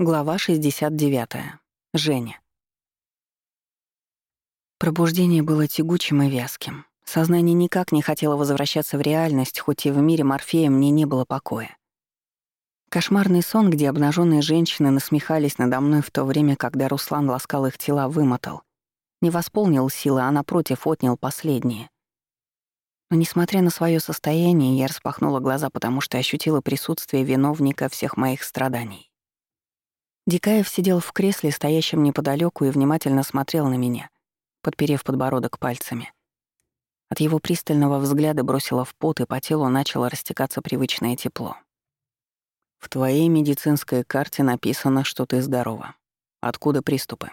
Глава 69. Женя. Пробуждение было тягучим и вязким. Сознание никак не хотело возвращаться в реальность, хоть и в мире Морфея мне не было покоя. Кошмарный сон, где обнаженные женщины насмехались надо мной в то время, когда Руслан ласкал их тела, вымотал. Не восполнил силы, а напротив отнял последние. Но несмотря на свое состояние, я распахнула глаза, потому что ощутила присутствие виновника всех моих страданий. Дикаев сидел в кресле, стоящем неподалеку, и внимательно смотрел на меня, подперев подбородок пальцами. От его пристального взгляда бросило в пот, и по телу начало растекаться привычное тепло. «В твоей медицинской карте написано, что ты здорова. Откуда приступы?»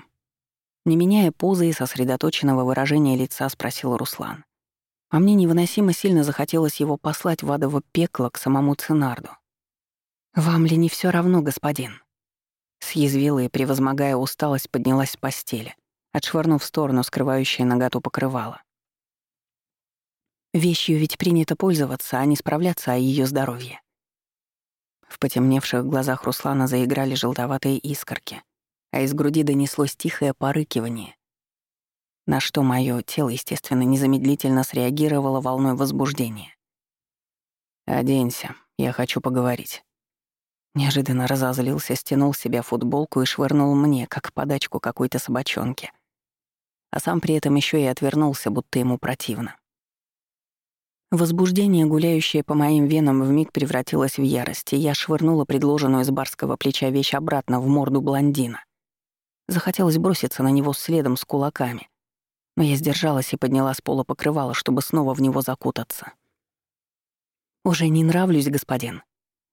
Не меняя позы и сосредоточенного выражения лица, спросил Руслан. А мне невыносимо сильно захотелось его послать в адово пекло к самому Цинарду. «Вам ли не все равно, господин?» Съязвила и, превозмогая усталость, поднялась с постели, отшвырнув в сторону скрывающее наготу покрывало. Вещью ведь принято пользоваться, а не справляться о ее здоровье. В потемневших глазах Руслана заиграли желтоватые искорки, а из груди донеслось тихое порыкивание, на что мое тело, естественно, незамедлительно среагировало волной возбуждения. «Оденься, я хочу поговорить». Неожиданно разозлился, стянул с себя футболку и швырнул мне, как подачку какой-то собачонки. А сам при этом еще и отвернулся, будто ему противно. Возбуждение, гуляющее по моим венам, вмиг превратилось в ярость, и я швырнула предложенную с барского плеча вещь обратно в морду блондина. Захотелось броситься на него следом с кулаками, но я сдержалась и подняла с пола покрывало, чтобы снова в него закутаться. «Уже не нравлюсь, господин»,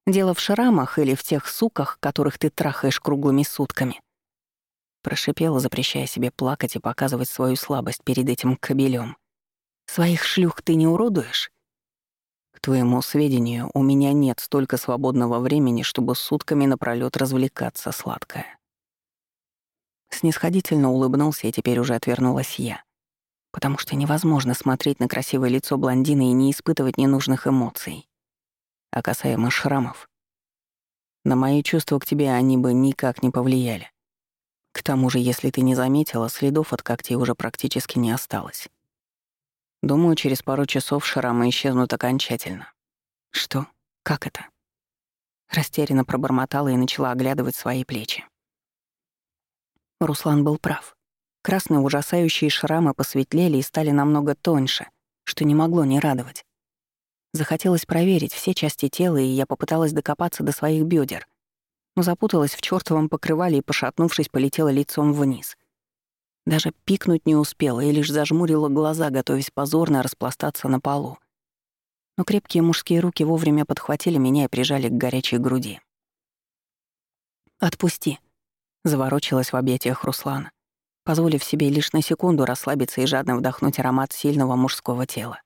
Дело в шрамах или в тех суках, которых ты трахаешь круглыми сутками. Прошипела, запрещая себе плакать и показывать свою слабость перед этим кобелем. Своих шлюх ты не уродуешь? К твоему сведению, у меня нет столько свободного времени, чтобы сутками напролёт развлекаться, сладкая. Снисходительно улыбнулся, и теперь уже отвернулась я. Потому что невозможно смотреть на красивое лицо блондина и не испытывать ненужных эмоций. А касаемо шрамов, на мои чувства к тебе они бы никак не повлияли. К тому же, если ты не заметила, следов от когтей уже практически не осталось. Думаю, через пару часов шрамы исчезнут окончательно. Что? Как это? Растерянно пробормотала и начала оглядывать свои плечи. Руслан был прав. Красные ужасающие шрамы посветлели и стали намного тоньше, что не могло не радовать. Захотелось проверить все части тела, и я попыталась докопаться до своих бедер, но запуталась в чёртовом покрывале и, пошатнувшись, полетела лицом вниз. Даже пикнуть не успела и лишь зажмурила глаза, готовясь позорно распластаться на полу. Но крепкие мужские руки вовремя подхватили меня и прижали к горячей груди. «Отпусти», — заворочилась в объятиях Руслана, позволив себе лишь на секунду расслабиться и жадно вдохнуть аромат сильного мужского тела.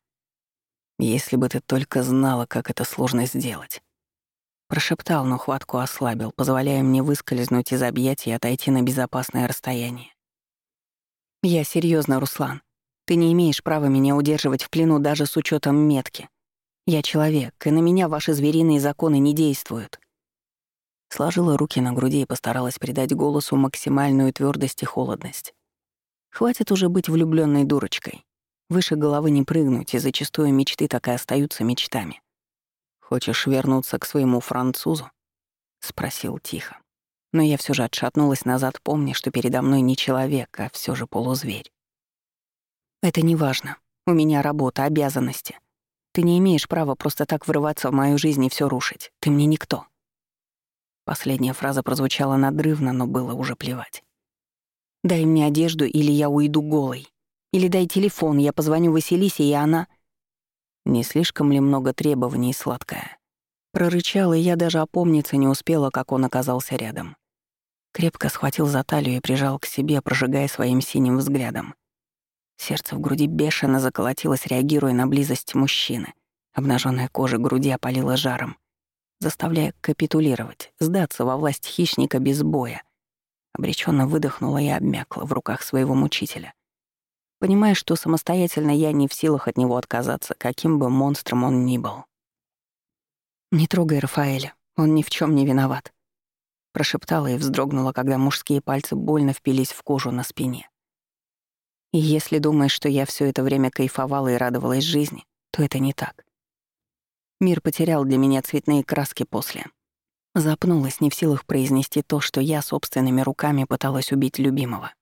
Если бы ты только знала, как это сложно сделать. Прошептал, но хватку ослабил, позволяя мне выскользнуть из объятий и отойти на безопасное расстояние. Я серьезно, Руслан. Ты не имеешь права меня удерживать в плену даже с учетом метки. Я человек, и на меня ваши звериные законы не действуют. Сложила руки на груди и постаралась придать голосу максимальную твердость и холодность. Хватит уже быть влюбленной дурочкой. Выше головы не прыгнуть, и зачастую мечты так и остаются мечтами. «Хочешь вернуться к своему французу?» — спросил тихо. Но я все же отшатнулась назад, помня, что передо мной не человек, а все же полузверь. «Это не важно. У меня работа, обязанности. Ты не имеешь права просто так врываться в мою жизнь и все рушить. Ты мне никто». Последняя фраза прозвучала надрывно, но было уже плевать. «Дай мне одежду, или я уйду голой», или дай телефон, я позвоню Василисе, и она...» Не слишком ли много требований, сладкая? Прорычала, и я даже опомниться не успела, как он оказался рядом. Крепко схватил за талию и прижал к себе, прожигая своим синим взглядом. Сердце в груди бешено заколотилось, реагируя на близость мужчины. Обнаженная кожа груди опалила жаром, заставляя капитулировать, сдаться во власть хищника без боя. Обреченно выдохнула и обмякла в руках своего мучителя понимая, что самостоятельно я не в силах от него отказаться, каким бы монстром он ни был. «Не трогай Рафаэля, он ни в чем не виноват», прошептала и вздрогнула, когда мужские пальцы больно впились в кожу на спине. И если думаешь, что я все это время кайфовала и радовалась жизни, то это не так. Мир потерял для меня цветные краски после. Запнулась, не в силах произнести то, что я собственными руками пыталась убить любимого.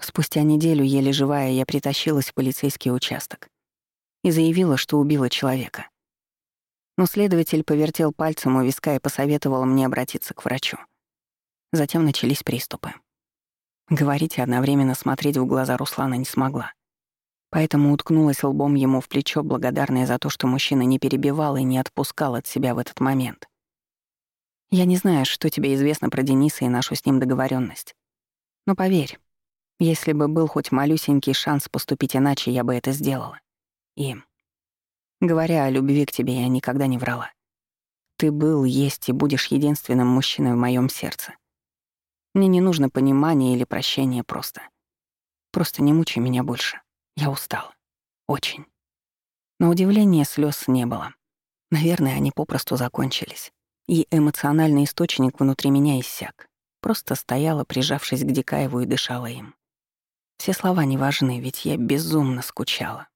Спустя неделю, еле живая, я притащилась в полицейский участок и заявила, что убила человека. Но следователь повертел пальцем у виска и посоветовал мне обратиться к врачу. Затем начались приступы. Говорить и одновременно смотреть в глаза Руслана не смогла. Поэтому уткнулась лбом ему в плечо, благодарная за то, что мужчина не перебивал и не отпускал от себя в этот момент. «Я не знаю, что тебе известно про Дениса и нашу с ним договоренность. Но поверь, если бы был хоть малюсенький шанс поступить иначе, я бы это сделала. И, говоря о любви к тебе, я никогда не врала. Ты был, есть и будешь единственным мужчиной в моем сердце. Мне не нужно понимания или прощения просто. Просто не мучай меня больше. Я устала. Очень. На удивление слез не было. Наверное, они попросту закончились. И эмоциональный источник внутри меня иссяк. Просто стояла, прижавшись к Дикаеву и дышала им. Все слова не важны, ведь я безумно скучала.